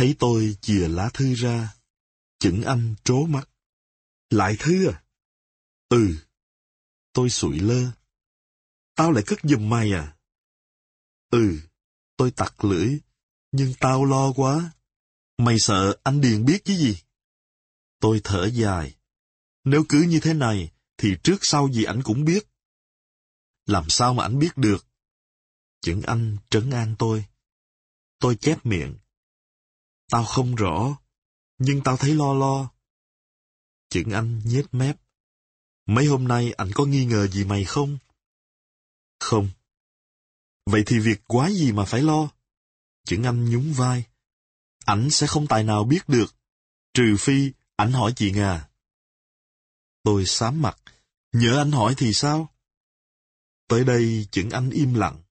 Thấy tôi chìa lá thư ra, chững anh trố mắt. Lại thư à? Ừ. Tôi sụi lơ. Tao lại cất giùm mày à? Ừ, tôi tặc lưỡi, nhưng tao lo quá. Mày sợ anh Điền biết chứ gì? Tôi thở dài. Nếu cứ như thế này, thì trước sau gì ảnh cũng biết. Làm sao mà ảnh biết được? Chững anh trấn an tôi. Tôi chép miệng. Tao không rõ, nhưng tao thấy lo lo. Chững anh nhếch mép. Mấy hôm nay anh có nghi ngờ gì mày không? Không. Vậy thì việc quá gì mà phải lo? Chững anh nhún vai. Ảnh sẽ không tài nào biết được, trừ phi ảnh hỏi chị nga Tôi sám mặt. Nhớ anh hỏi thì sao? Tới đây chững anh im lặng.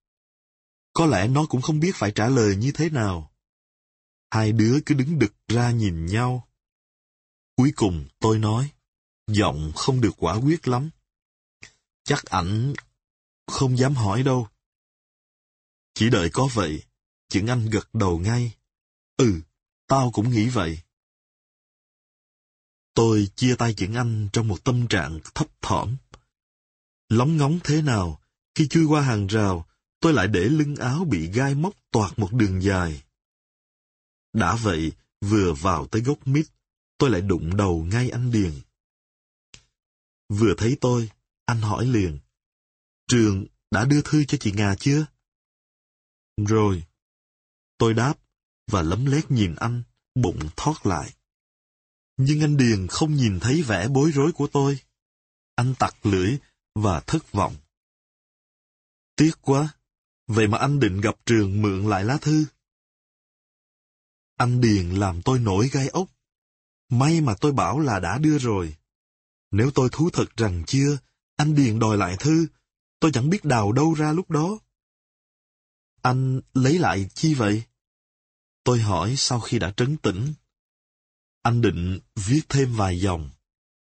Có lẽ nó cũng không biết phải trả lời như thế nào. Hai đứa cứ đứng đực ra nhìn nhau. Cuối cùng tôi nói, giọng không được quả quyết lắm. Chắc ảnh không dám hỏi đâu. Chỉ đợi có vậy, chững anh gật đầu ngay. Ừ, tao cũng nghĩ vậy. Tôi chia tay chuyện anh trong một tâm trạng thấp thỏm. Lóng ngóng thế nào, khi chui qua hàng rào, tôi lại để lưng áo bị gai móc toạt một đường dài. Đã vậy, vừa vào tới gốc mít, tôi lại đụng đầu ngay anh Điền. Vừa thấy tôi, anh hỏi liền. Trường đã đưa thư cho chị Nga chưa? Rồi. Tôi đáp, và lấm lét nhìn anh, bụng thoát lại. Nhưng anh Điền không nhìn thấy vẻ bối rối của tôi. Anh tặc lưỡi và thất vọng. Tiếc quá, vậy mà anh định gặp trường mượn lại lá thư. Anh Điền làm tôi nổi gai ốc. May mà tôi bảo là đã đưa rồi. Nếu tôi thú thật rằng chưa, anh Điền đòi lại thư, tôi chẳng biết đào đâu ra lúc đó. Anh lấy lại chi vậy? Tôi hỏi sau khi đã trấn tĩnh. Anh định viết thêm vài dòng.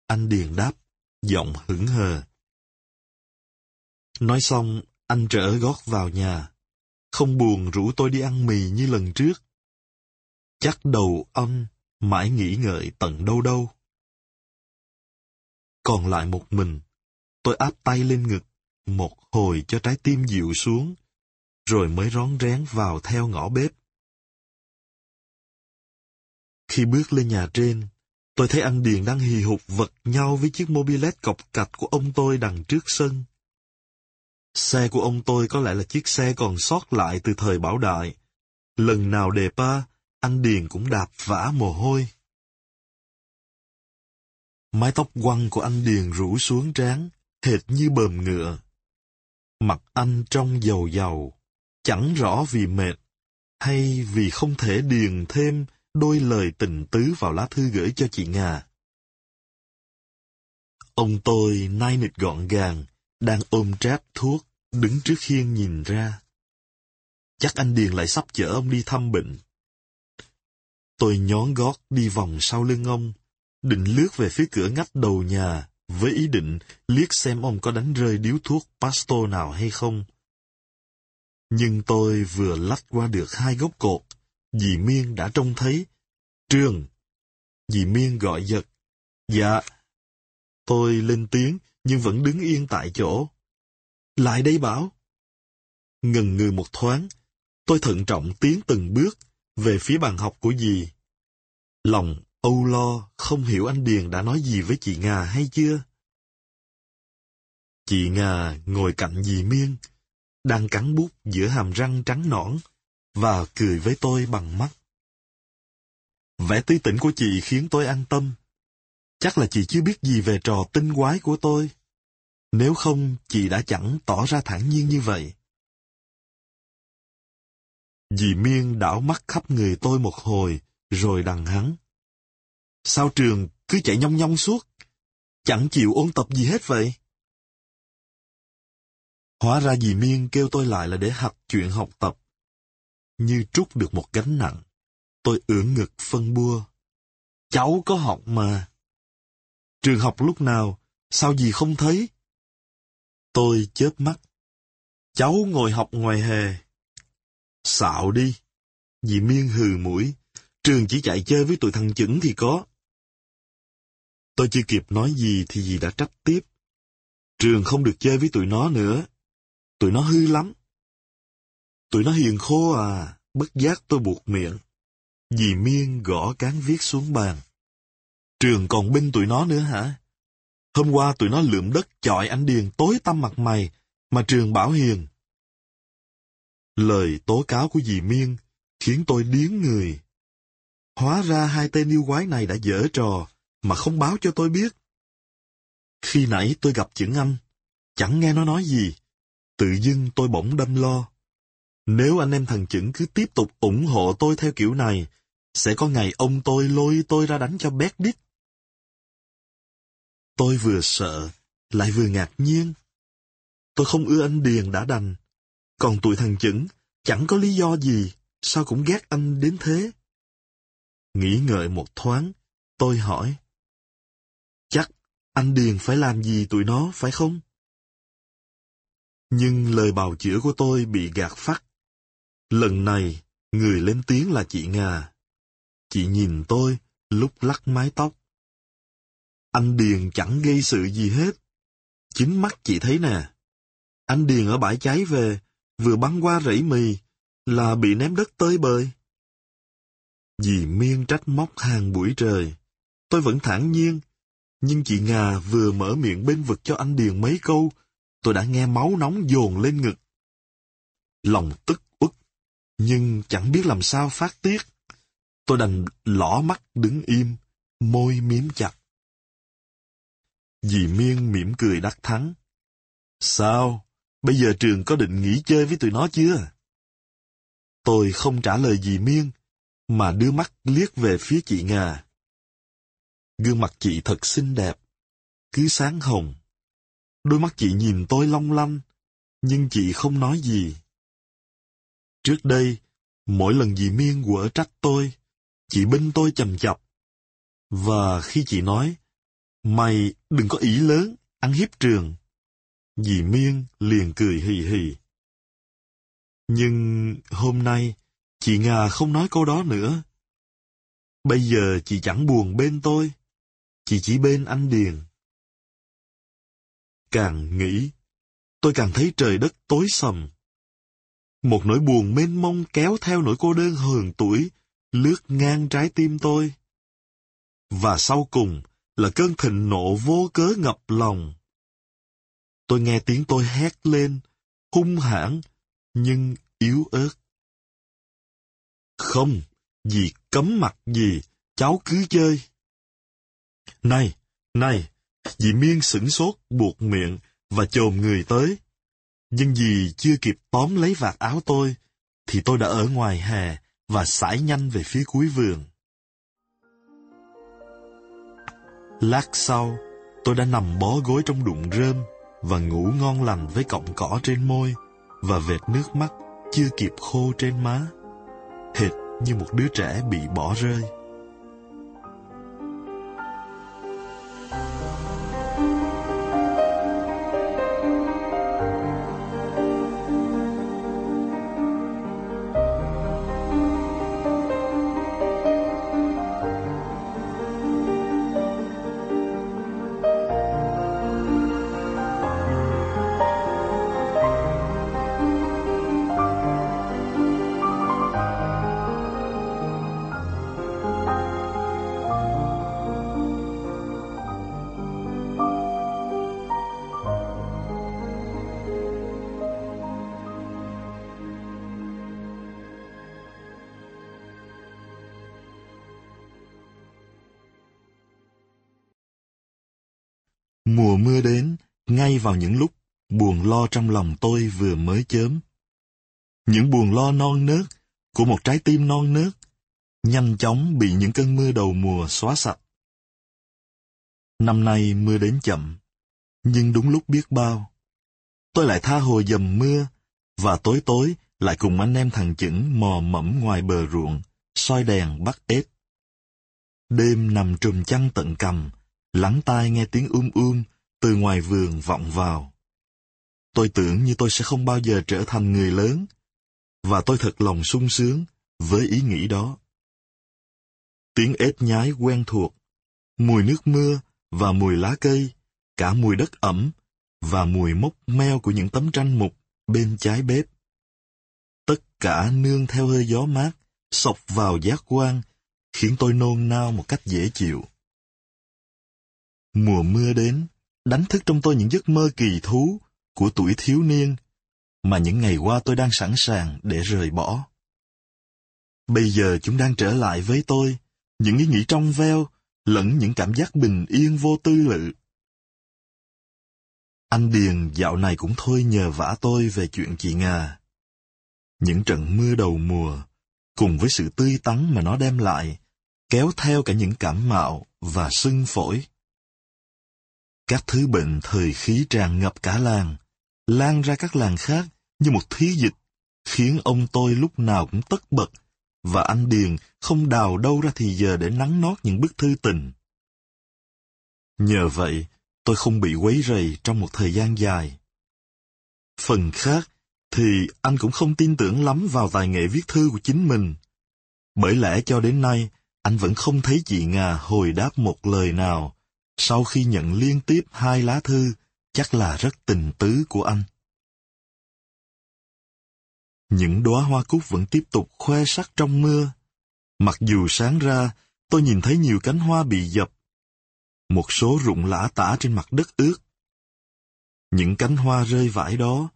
Anh Điền đáp, giọng hững hờ. Nói xong, anh trở gót vào nhà. Không buồn rủ tôi đi ăn mì như lần trước. Chắc đầu ông mãi nghĩ ngợi tận đâu đâu. Còn lại một mình, tôi áp tay lên ngực, một hồi cho trái tim dịu xuống, rồi mới rón rén vào theo ngõ bếp. Khi bước lên nhà trên, tôi thấy anh Điền đang hì hục vật nhau với chiếc mobilet cọc cạch của ông tôi đằng trước sân. Xe của ông tôi có lẽ là chiếc xe còn sót lại từ thời bảo đại. Lần nào đề pa, anh Điền cũng đạp vã mồ hôi. Mái tóc quăng của anh Điền rủ xuống trán, hệt như bờm ngựa. Mặt anh trong dầu dầu, chẳng rõ vì mệt, hay vì không thể điền thêm đôi lời tình tứ vào lá thư gửi cho chị nga. Ông tôi nai nịt gọn gàng, đang ôm tráp thuốc, đứng trước khiên nhìn ra. Chắc anh Điền lại sắp chở ông đi thăm bệnh. Tôi nhón gót đi vòng sau lưng ông, định lướt về phía cửa ngách đầu nhà, với ý định liếc xem ông có đánh rơi điếu thuốc pasto nào hay không. Nhưng tôi vừa lách qua được hai gốc cột, dì Miên đã trông thấy. Trường! Dì Miên gọi giật. Dạ. Tôi lên tiếng, nhưng vẫn đứng yên tại chỗ. Lại đây bảo. ngần ngừ một thoáng, tôi thận trọng tiến từng bước về phía bàn học của dì. Lòng âu lo không hiểu anh Điền đã nói gì với chị Ngà hay chưa. Chị Ngà ngồi cạnh dì Miên, đang cắn bút giữa hàm răng trắng nõn, và cười với tôi bằng mắt. Vẻ tươi tỉnh của chị khiến tôi an tâm. Chắc là chị chưa biết gì về trò tinh quái của tôi. Nếu không, chị đã chẳng tỏ ra thản nhiên như vậy. Dì Miên đảo mắt khắp người tôi một hồi, rồi đằng hắn. Sao trường cứ chạy nhong nhong suốt? Chẳng chịu ôn tập gì hết vậy? Hóa ra dì Miên kêu tôi lại là để học chuyện học tập. Như trút được một gánh nặng, tôi ưỡn ngực phân bua. Cháu có học mà. Trường học lúc nào, sao dì không thấy? Tôi chớp mắt. Cháu ngồi học ngoài hè. Xạo đi. Dì Miên hừ mũi, Trường chỉ chạy chơi với tụi thằng chững thì có. Tôi chưa kịp nói gì thì dì đã trách tiếp. Trường không được chơi với tụi nó nữa. Tụi nó hư lắm. Tụi nó hiền khô à, bất giác tôi buộc miệng. Dì Miên gõ cán viết xuống bàn. Trường còn binh tụi nó nữa hả? Hôm qua tụi nó lượm đất chọi anh Điền tối tăm mặt mày, mà Trường bảo hiền. Lời tố cáo của dì Miên khiến tôi điếng người. Hóa ra hai tên yêu quái này đã dở trò, mà không báo cho tôi biết. Khi nãy tôi gặp chữ anh, chẳng nghe nó nói gì. Tự dưng tôi bỗng đâm lo. Nếu anh em thằng chững cứ tiếp tục ủng hộ tôi theo kiểu này, sẽ có ngày ông tôi lôi tôi ra đánh cho bét đít. Tôi vừa sợ, lại vừa ngạc nhiên. Tôi không ưa anh Điền đã đành. Còn tụi thằng chững, chẳng có lý do gì, sao cũng ghét anh đến thế. Nghĩ ngợi một thoáng, tôi hỏi. Chắc anh Điền phải làm gì tụi nó, phải không? Nhưng lời bào chữa của tôi bị gạt phắt. Lần này, người lên tiếng là chị nga. Chị nhìn tôi, lúc lắc mái tóc. Anh Điền chẳng gây sự gì hết. Chính mắt chị thấy nè. Anh Điền ở bãi cháy về, vừa băng qua rẫy mì, là bị ném đất tới bơi. Dì miên trách móc hàng buổi trời. Tôi vẫn thản nhiên, nhưng chị Ngà vừa mở miệng bên vực cho anh Điền mấy câu, tôi đã nghe máu nóng dồn lên ngực. Lòng tức uất, nhưng chẳng biết làm sao phát tiết. Tôi đành lỏ mắt đứng im, môi miếm chặt. Dì Miên mỉm cười đắc thắng. Sao? Bây giờ trường có định nghỉ chơi với tụi nó chưa? Tôi không trả lời dì Miên, mà đưa mắt liếc về phía chị nga Gương mặt chị thật xinh đẹp, cứ sáng hồng. Đôi mắt chị nhìn tôi long lanh, nhưng chị không nói gì. Trước đây, mỗi lần dì Miên quở trách tôi, chị binh tôi chầm chập. Và khi chị nói, mày đừng có ý lớn, ăn hiếp trường. Dì Miên liền cười hì hì. Nhưng hôm nay, chị nga không nói câu đó nữa. Bây giờ chị chẳng buồn bên tôi, chị chỉ bên anh Điền. Càng nghĩ, tôi càng thấy trời đất tối sầm. Một nỗi buồn mênh mông kéo theo nỗi cô đơn hờn tuổi, lướt ngang trái tim tôi. Và sau cùng là cơn thịnh nộ vô cớ ngập lòng. Tôi nghe tiếng tôi hét lên, hung hãn, nhưng yếu ớt. Không, vì cấm mặt gì, cháu cứ chơi. Này, này, dì Miên sửng sốt buộc miệng và chồm người tới. Nhưng dì chưa kịp tóm lấy vạt áo tôi, thì tôi đã ở ngoài hè và sải nhanh về phía cuối vườn. Lát sau, tôi đã nằm bó gối trong đụng rơm và ngủ ngon lành với cọng cỏ trên môi và vệt nước mắt chưa kịp khô trên má, hệt như một đứa trẻ bị bỏ rơi. Vào những lúc buồn lo trong lòng tôi vừa mới chớm. Những buồn lo non nớt của một trái tim non nớt nhanh chóng bị những cơn mưa đầu mùa xóa sạch. Năm nay mưa đến chậm, nhưng đúng lúc biết bao. Tôi lại tha hồ dầm mưa, và tối tối lại cùng anh em thằng chững mò mẫm ngoài bờ ruộng, soi đèn bắt ếch. Đêm nằm trùm chăn tận cầm, lắng tai nghe tiếng um um từ ngoài vườn vọng vào. Tôi tưởng như tôi sẽ không bao giờ trở thành người lớn, và tôi thật lòng sung sướng với ý nghĩ đó. Tiếng ếch nhái quen thuộc, mùi nước mưa và mùi lá cây, cả mùi đất ẩm và mùi mốc meo của những tấm tranh mục bên trái bếp. Tất cả nương theo hơi gió mát, sộc vào giác quan, khiến tôi nôn nao một cách dễ chịu. Mùa mưa đến, đánh thức trong tôi những giấc mơ kỳ thú của tuổi thiếu niên mà những ngày qua tôi đang sẵn sàng để rời bỏ. Bây giờ chúng đang trở lại với tôi, những ý nghĩ trong veo, lẫn những cảm giác bình yên vô tư lự. Anh Điền dạo này cũng thôi nhờ vả tôi về chuyện chị nga. Những trận mưa đầu mùa, cùng với sự tươi tắn mà nó đem lại, kéo theo cả những cảm mạo và sưng phổi. Các thứ bệnh thời khí tràn ngập cả làng, lan ra các làng khác như một thí dịch, khiến ông tôi lúc nào cũng tất bật, và anh Điền không đào đâu ra thì giờ để nắng nót những bức thư tình. Nhờ vậy, tôi không bị quấy rầy trong một thời gian dài. Phần khác, thì anh cũng không tin tưởng lắm vào tài nghệ viết thư của chính mình. Bởi lẽ cho đến nay, anh vẫn không thấy chị nga hồi đáp một lời nào, sau khi nhận liên tiếp hai lá thư, chắc là rất tình tứ của anh. Những đóa hoa cúc vẫn tiếp tục khoe sắc trong mưa. Mặc dù sáng ra, tôi nhìn thấy nhiều cánh hoa bị dập. Một số rụng lã tả trên mặt đất ướt. Những cánh hoa rơi vãi đó,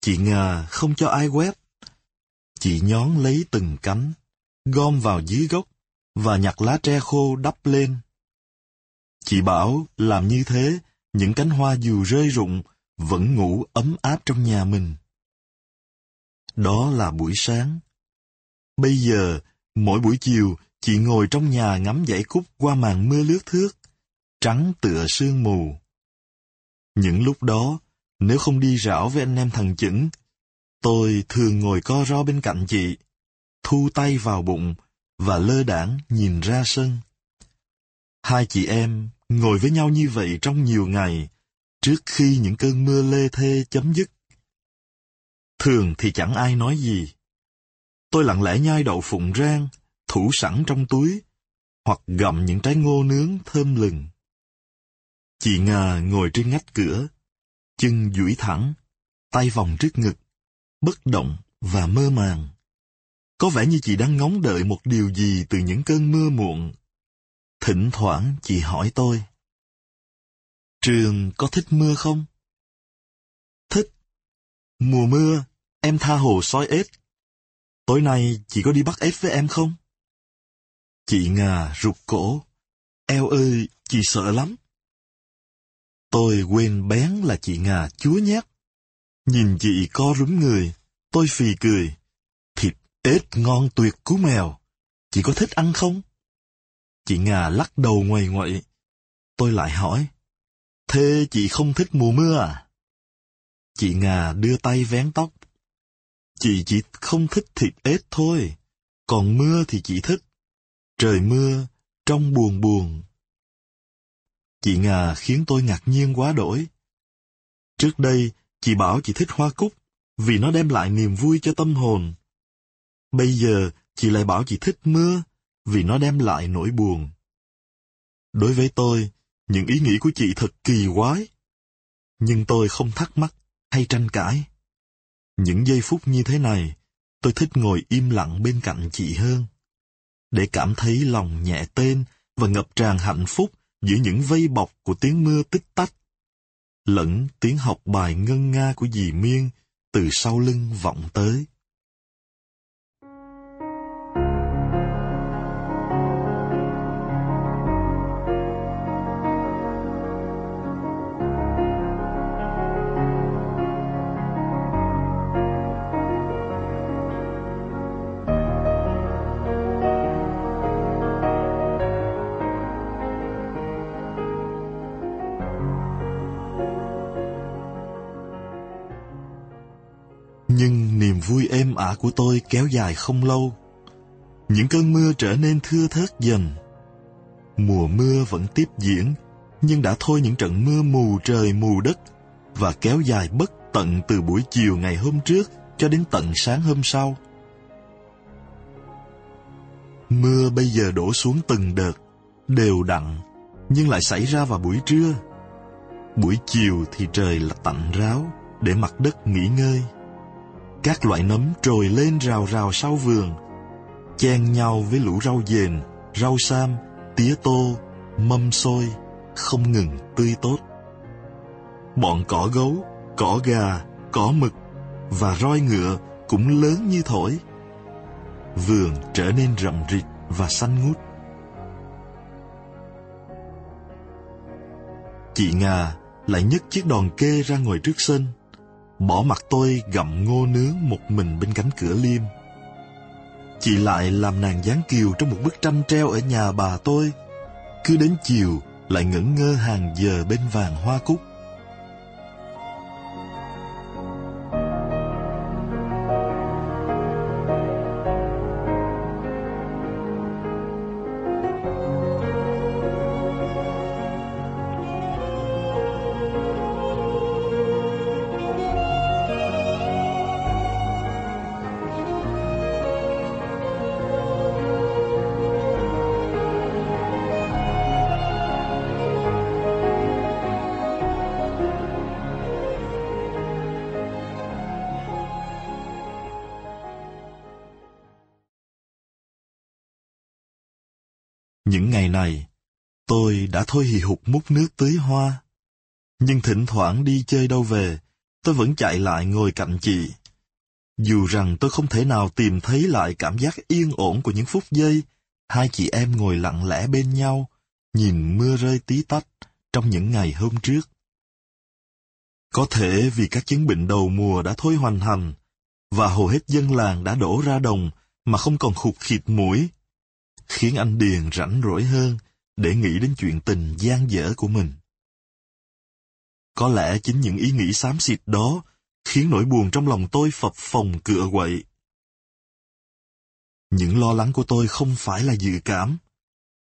chị ngà không cho ai quét. Chị nhón lấy từng cánh, gom vào dưới gốc và nhặt lá tre khô đắp lên. Chị bảo làm như thế, những cánh hoa dù rơi rụng, vẫn ngủ ấm áp trong nhà mình. Đó là buổi sáng. Bây giờ, mỗi buổi chiều, chị ngồi trong nhà ngắm dãy cúc qua màn mưa lướt thước, trắng tựa sương mù. Những lúc đó, nếu không đi rảo với anh em thằng chững, tôi thường ngồi co ro bên cạnh chị, thu tay vào bụng và lơ đảng nhìn ra sân. Hai chị em ngồi với nhau như vậy trong nhiều ngày, trước khi những cơn mưa lê thê chấm dứt. Thường thì chẳng ai nói gì. Tôi lặng lẽ nhai đậu phụng rang, thủ sẵn trong túi, hoặc gặm những trái ngô nướng thơm lừng. Chị Ngà ngồi trên ngách cửa, chân duỗi thẳng, tay vòng trước ngực, bất động và mơ màng. Có vẻ như chị đang ngóng đợi một điều gì từ những cơn mưa muộn. Thỉnh thoảng chị hỏi tôi. Trường có thích mưa không? Thích. Mùa mưa, em tha hồ soi ếch. Tối nay chị có đi bắt ếch với em không? Chị ngà rụt cổ. Eo ơi, chị sợ lắm. Tôi quên bén là chị ngà chúa nhát. Nhìn chị co rúm người, tôi phì cười. Thịt ếch ngon tuyệt cú mèo. Chị có thích ăn không? Chị nga lắc đầu ngoài ngoại. Tôi lại hỏi. Thế chị không thích mùa mưa à? Chị nga đưa tay vén tóc. Chị chỉ không thích thịt ếch thôi, còn mưa thì chị thích. Trời mưa, trong buồn buồn. Chị nga khiến tôi ngạc nhiên quá đổi. Trước đây, chị bảo chị thích hoa cúc, vì nó đem lại niềm vui cho tâm hồn. Bây giờ, chị lại bảo chị thích mưa, vì nó đem lại nỗi buồn. Đối với tôi, những ý nghĩ của chị thật kỳ quái. Nhưng tôi không thắc mắc hay tranh cãi. Những giây phút như thế này, tôi thích ngồi im lặng bên cạnh chị hơn. Để cảm thấy lòng nhẹ tên và ngập tràn hạnh phúc giữa những vây bọc của tiếng mưa tích tách. Lẫn tiếng học bài ngân nga của dì Miên từ sau lưng vọng tới. Ả của tôi kéo dài không lâu. Những cơn mưa trở nên thưa thớt dần. Mùa mưa vẫn tiếp diễn, nhưng đã thôi những trận mưa mù trời mù đất và kéo dài bất tận từ buổi chiều ngày hôm trước cho đến tận sáng hôm sau. Mưa bây giờ đổ xuống từng đợt, đều đặn, nhưng lại xảy ra vào buổi trưa. Buổi chiều thì trời là tạnh ráo, để mặt đất nghỉ ngơi. Các loại nấm trồi lên rào rào sau vườn, chen nhau với lũ rau dền, rau sam, tía tô, mâm xôi, không ngừng tươi tốt. Bọn cỏ gấu, cỏ gà, cỏ mực và roi ngựa cũng lớn như thổi. Vườn trở nên rậm rịch và xanh ngút. Chị Nga lại nhấc chiếc đòn kê ra ngồi trước sân, bỏ mặt tôi gặm ngô nướng một mình bên cánh cửa liêm. Chị lại làm nàng dáng kiều trong một bức tranh treo ở nhà bà tôi. Cứ đến chiều lại ngẩn ngơ hàng giờ bên vàng hoa cúc. Này, tôi đã thôi hì hục múc nước tưới hoa. Nhưng thỉnh thoảng đi chơi đâu về, tôi vẫn chạy lại ngồi cạnh chị. Dù rằng tôi không thể nào tìm thấy lại cảm giác yên ổn của những phút giây, hai chị em ngồi lặng lẽ bên nhau, nhìn mưa rơi tí tách trong những ngày hôm trước. Có thể vì các chứng bệnh đầu mùa đã thôi hoành hành, và hầu hết dân làng đã đổ ra đồng mà không còn khục khịt mũi khiến anh Điền rảnh rỗi hơn để nghĩ đến chuyện tình gian dở của mình. Có lẽ chính những ý nghĩ xám xịt đó khiến nỗi buồn trong lòng tôi phập phồng cựa quậy. Những lo lắng của tôi không phải là dự cảm.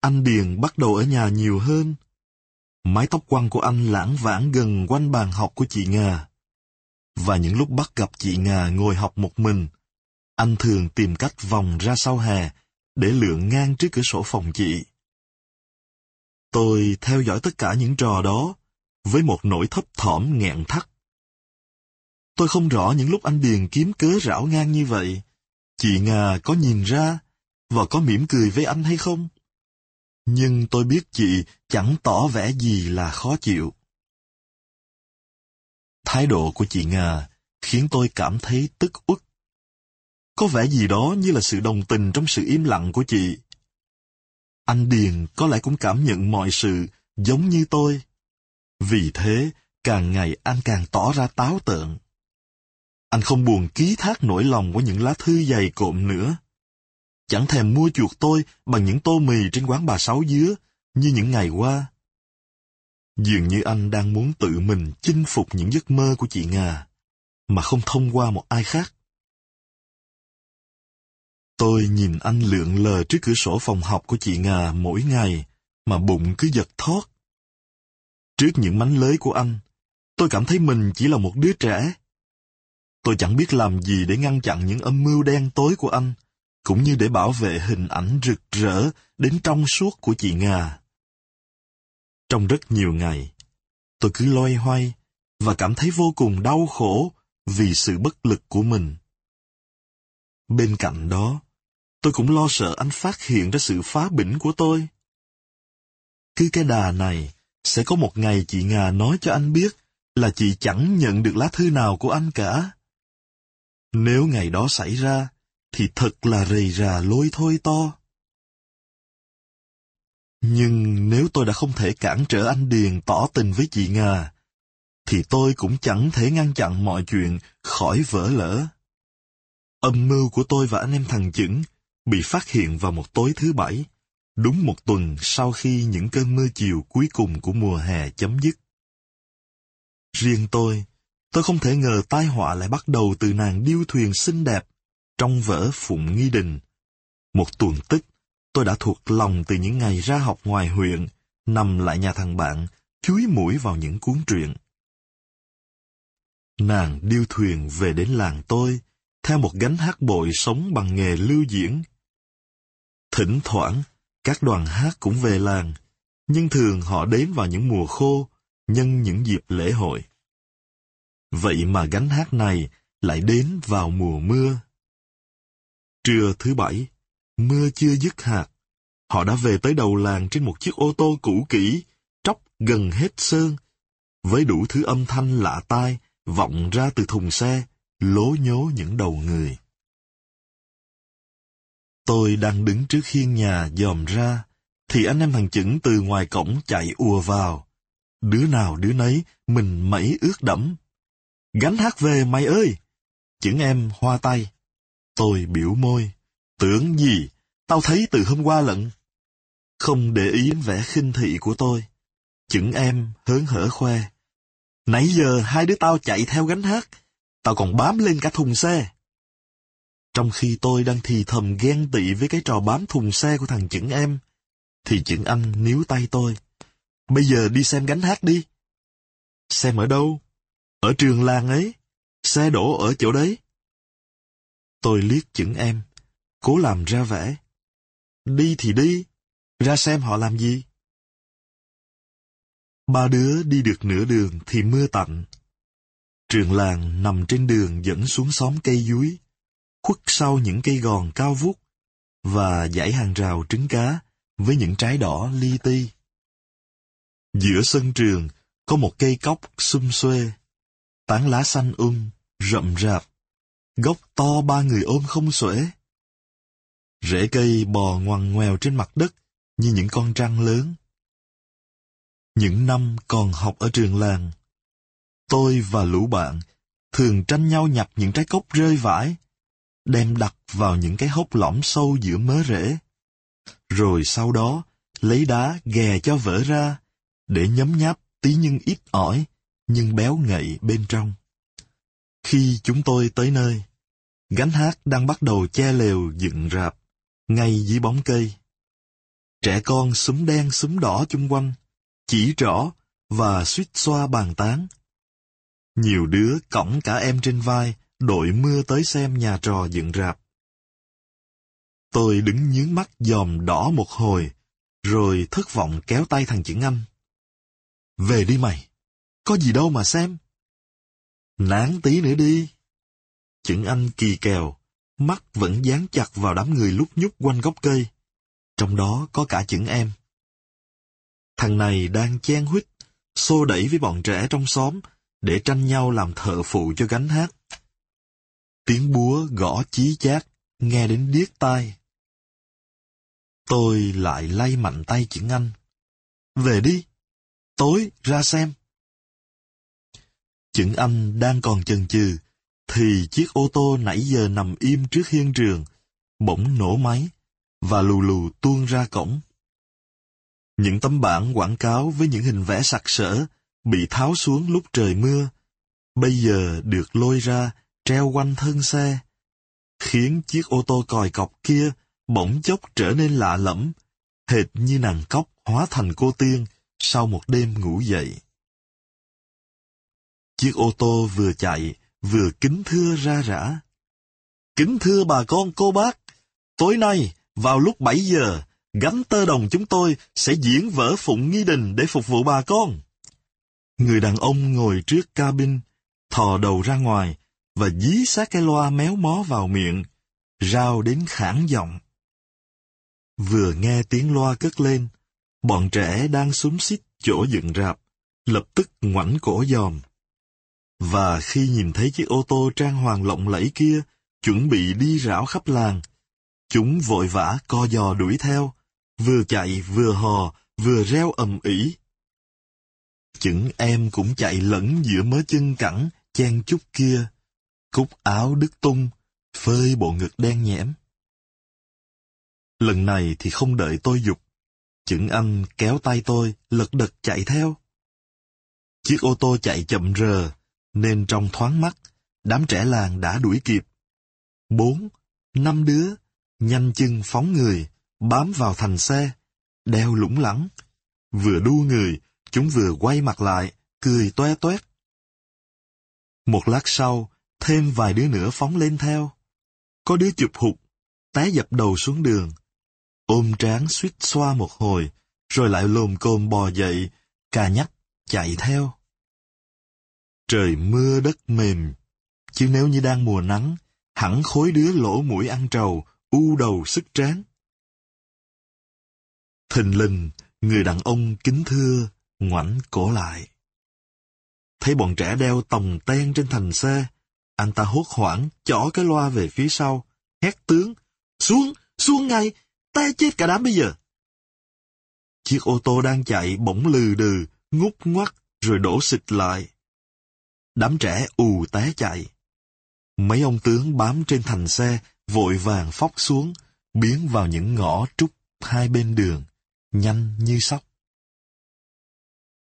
Anh Điền bắt đầu ở nhà nhiều hơn. Mái tóc quăn của anh lãng vãng gần quanh bàn học của chị Nga. Và những lúc bắt gặp chị Nga ngồi học một mình, anh thường tìm cách vòng ra sau hè để lượn ngang trước cửa sổ phòng chị. Tôi theo dõi tất cả những trò đó với một nỗi thấp thỏm nghẹn thắt. Tôi không rõ những lúc anh Điền kiếm cớ rảo ngang như vậy, chị Nga có nhìn ra và có mỉm cười với anh hay không? Nhưng tôi biết chị chẳng tỏ vẻ gì là khó chịu. Thái độ của chị Nga khiến tôi cảm thấy tức uất. Có vẻ gì đó như là sự đồng tình trong sự im lặng của chị. Anh Điền có lẽ cũng cảm nhận mọi sự giống như tôi. Vì thế, càng ngày anh càng tỏ ra táo tợn. Anh không buồn ký thác nỗi lòng của những lá thư dày cộm nữa. Chẳng thèm mua chuộc tôi bằng những tô mì trên quán bà Sáu Dứa như những ngày qua. Dường như anh đang muốn tự mình chinh phục những giấc mơ của chị Nga, mà không thông qua một ai khác. Tôi nhìn anh lượn lờ trước cửa sổ phòng học của chị Nga mỗi ngày, mà bụng cứ giật thót. Trước những mánh lới của anh, tôi cảm thấy mình chỉ là một đứa trẻ. Tôi chẳng biết làm gì để ngăn chặn những âm mưu đen tối của anh, cũng như để bảo vệ hình ảnh rực rỡ đến trong suốt của chị Nga. Trong rất nhiều ngày, tôi cứ loay hoay và cảm thấy vô cùng đau khổ vì sự bất lực của mình. Bên cạnh đó, tôi cũng lo sợ anh phát hiện ra sự phá bỉnh của tôi. Cứ cái đà này, sẽ có một ngày chị Nga nói cho anh biết là chị chẳng nhận được lá thư nào của anh cả. Nếu ngày đó xảy ra, thì thật là rầy rà lôi thôi to. Nhưng nếu tôi đã không thể cản trở anh Điền tỏ tình với chị Nga, thì tôi cũng chẳng thể ngăn chặn mọi chuyện khỏi vỡ lỡ. Âm mưu của tôi và anh em thằng Chững bị phát hiện vào một tối thứ bảy, đúng một tuần sau khi những cơn mưa chiều cuối cùng của mùa hè chấm dứt. Riêng tôi, tôi không thể ngờ tai họa lại bắt đầu từ nàng điêu thuyền xinh đẹp trong vở Phụng Nghi Đình. Một tuần tức, tôi đã thuộc lòng từ những ngày ra học ngoài huyện, nằm lại nhà thằng bạn, chuối mũi vào những cuốn truyện. Nàng điêu thuyền về đến làng tôi, theo một gánh hát bội sống bằng nghề lưu diễn. Thỉnh thoảng, các đoàn hát cũng về làng, nhưng thường họ đến vào những mùa khô, nhân những dịp lễ hội. Vậy mà gánh hát này lại đến vào mùa mưa. Trưa thứ bảy, mưa chưa dứt hạt. Họ đã về tới đầu làng trên một chiếc ô tô cũ kỹ, tróc gần hết sơn, với đủ thứ âm thanh lạ tai vọng ra từ thùng xe, lố nhố những đầu người. Tôi đang đứng trước hiên nhà dòm ra, thì anh em thằng chững từ ngoài cổng chạy ùa vào. Đứa nào đứa nấy, mình mẩy ướt đẫm. Gánh hát về mày ơi! Chững em hoa tay. Tôi biểu môi. Tưởng gì? Tao thấy từ hôm qua lận. Không để ý đến vẻ khinh thị của tôi. Chững em hớn hở khoe. Nãy giờ hai đứa tao chạy theo gánh hát, tao còn bám lên cả thùng xe. Trong khi tôi đang thì thầm ghen tị với cái trò bám thùng xe của thằng chững em, thì chững anh níu tay tôi. Bây giờ đi xem gánh hát đi. Xem ở đâu? Ở trường làng ấy. Xe đổ ở chỗ đấy. Tôi liếc chững em, cố làm ra vẻ. Đi thì đi, ra xem họ làm gì. Ba đứa đi được nửa đường thì mưa tạnh. Trường làng nằm trên đường dẫn xuống xóm cây dúi, khuất sau những cây gòn cao vút và dãy hàng rào trứng cá với những trái đỏ li ti. Giữa sân trường có một cây cóc xum xuê, tán lá xanh um, rậm rạp, gốc to ba người ôm không xuể. Rễ cây bò ngoằn ngoèo trên mặt đất như những con trăng lớn. Những năm còn học ở trường làng, tôi và lũ bạn thường tranh nhau nhặt những trái cốc rơi vãi, đem đặt vào những cái hốc lõm sâu giữa mớ rễ. Rồi sau đó, lấy đá ghè cho vỡ ra, để nhấm nháp tí nhưng ít ỏi, nhưng béo ngậy bên trong. Khi chúng tôi tới nơi, gánh hát đang bắt đầu che lều dựng rạp, ngay dưới bóng cây. Trẻ con súng đen súng đỏ chung quanh, chỉ rõ và suýt xoa bàn tán. Nhiều đứa cõng cả em trên vai, đội mưa tới xem nhà trò dựng rạp. Tôi đứng nhướng mắt dòm đỏ một hồi, rồi thất vọng kéo tay thằng chữ Anh. Về đi mày, có gì đâu mà xem. Nán tí nữa đi. Chữ Anh kỳ kèo, mắt vẫn dán chặt vào đám người lúc nhúc quanh gốc cây. Trong đó có cả chữ em. Thằng này đang chen huýt, xô đẩy với bọn trẻ trong xóm để tranh nhau làm thợ phụ cho gánh hát. Tiếng búa gõ chí chát, nghe đến điếc tai. Tôi lại lay mạnh tay chữ Anh. Về đi, tối ra xem. Chữ Anh đang còn chần chừ, thì chiếc ô tô nãy giờ nằm im trước hiên trường, bỗng nổ máy, và lù lù tuôn ra cổng. Những tấm bảng quảng cáo với những hình vẽ sặc sỡ bị tháo xuống lúc trời mưa, bây giờ được lôi ra treo quanh thân xe, khiến chiếc ô tô còi cọc kia bỗng chốc trở nên lạ lẫm, hệt như nàng cóc hóa thành cô tiên sau một đêm ngủ dậy. Chiếc ô tô vừa chạy, vừa kính thưa ra rã. Kính thưa bà con cô bác, tối nay, vào lúc 7 giờ, gánh tơ đồng chúng tôi sẽ diễn vở phụng nghi đình để phục vụ bà con. Người đàn ông ngồi trước cabin, thò đầu ra ngoài và dí sát cái loa méo mó vào miệng, rao đến khản giọng. Vừa nghe tiếng loa cất lên, bọn trẻ đang súng xít chỗ dựng rạp, lập tức ngoảnh cổ dòm. Và khi nhìn thấy chiếc ô tô trang hoàng lộng lẫy kia, chuẩn bị đi rảo khắp làng, chúng vội vã co giò đuổi theo, vừa chạy vừa hò, vừa reo ầm ĩ. Chừng em cũng chạy lẫn giữa mớ chân cẳng, chen chút kia, cúc áo đứt tung, phơi bộ ngực đen nhẽm. Lần này thì không đợi tôi dục, chững anh kéo tay tôi, lật đật chạy theo. Chiếc ô tô chạy chậm rờ, nên trong thoáng mắt, đám trẻ làng đã đuổi kịp. Bốn, năm đứa, nhanh chân phóng người, bám vào thành xe, đeo lủng lẳng. Vừa đu người, chúng vừa quay mặt lại, cười toe toét. Một lát sau, thêm vài đứa nữa phóng lên theo. Có đứa chụp hụt, té dập đầu xuống đường. ôm trán suýt xoa một hồi, rồi lại lồm cồm bò dậy, cà nhắc, chạy theo. Trời mưa đất mềm, chứ nếu như đang mùa nắng, hẳn khối đứa lỗ mũi ăn trầu, u đầu sức tráng. Thình lình, người đàn ông kính thưa, ngoảnh cổ lại. Thấy bọn trẻ đeo tòng ten trên thành xe, anh ta hốt hoảng, chỏ cái loa về phía sau, hét tướng, xuống, xuống ngay, ta chết cả đám bây giờ. Chiếc ô tô đang chạy bỗng lừ đừ, ngút ngoắt, rồi đổ xịt lại. Đám trẻ ù té chạy. Mấy ông tướng bám trên thành xe, vội vàng phóc xuống, biến vào những ngõ trúc hai bên đường, nhanh như sóc.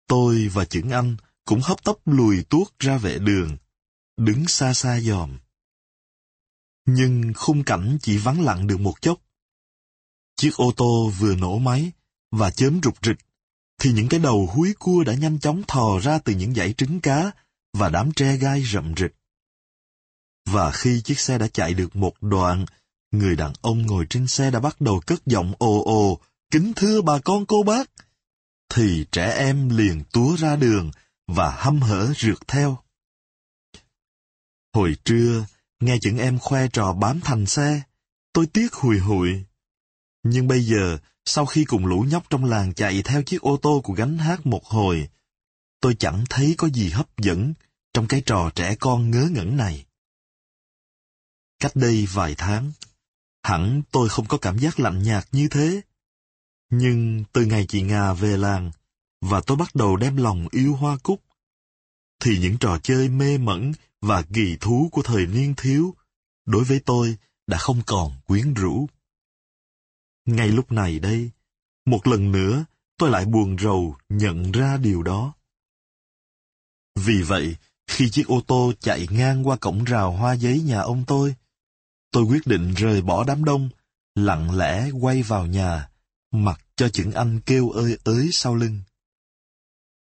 Tôi và chữ anh cũng hấp tấp lùi tuốt ra vệ đường, đứng xa xa dòm. Nhưng khung cảnh chỉ vắng lặng được một chốc. Chiếc ô tô vừa nổ máy và chớm rục rịch, thì những cái đầu húi cua đã nhanh chóng thò ra từ những dãy trứng cá và đám tre gai rậm rịch. Và khi chiếc xe đã chạy được một đoạn, người đàn ông ngồi trên xe đã bắt đầu cất giọng ồ ồ, kính thưa bà con cô bác. Thì trẻ em liền túa ra đường và hăm hở rượt theo. Hồi trưa, nghe những em khoe trò bám thành xe, tôi tiếc hùi hụi. Nhưng bây giờ, sau khi cùng lũ nhóc trong làng chạy theo chiếc ô tô của gánh hát một hồi, tôi chẳng thấy có gì hấp dẫn trong cái trò trẻ con ngớ ngẩn này. Cách đây vài tháng, hẳn tôi không có cảm giác lạnh nhạt như thế. Nhưng từ ngày chị nga về làng, và tôi bắt đầu đem lòng yêu hoa cúc, thì những trò chơi mê mẩn và kỳ thú của thời niên thiếu, đối với tôi đã không còn quyến rũ. Ngay lúc này đây, một lần nữa tôi lại buồn rầu nhận ra điều đó. Vì vậy, khi chiếc ô tô chạy ngang qua cổng rào hoa giấy nhà ông tôi, tôi quyết định rời bỏ đám đông, lặng lẽ quay vào nhà, mặc cho chữ anh kêu ơi ới sau lưng.